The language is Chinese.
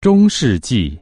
中世纪。